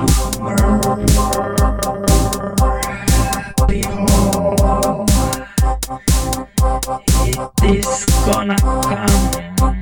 This it is gonna come.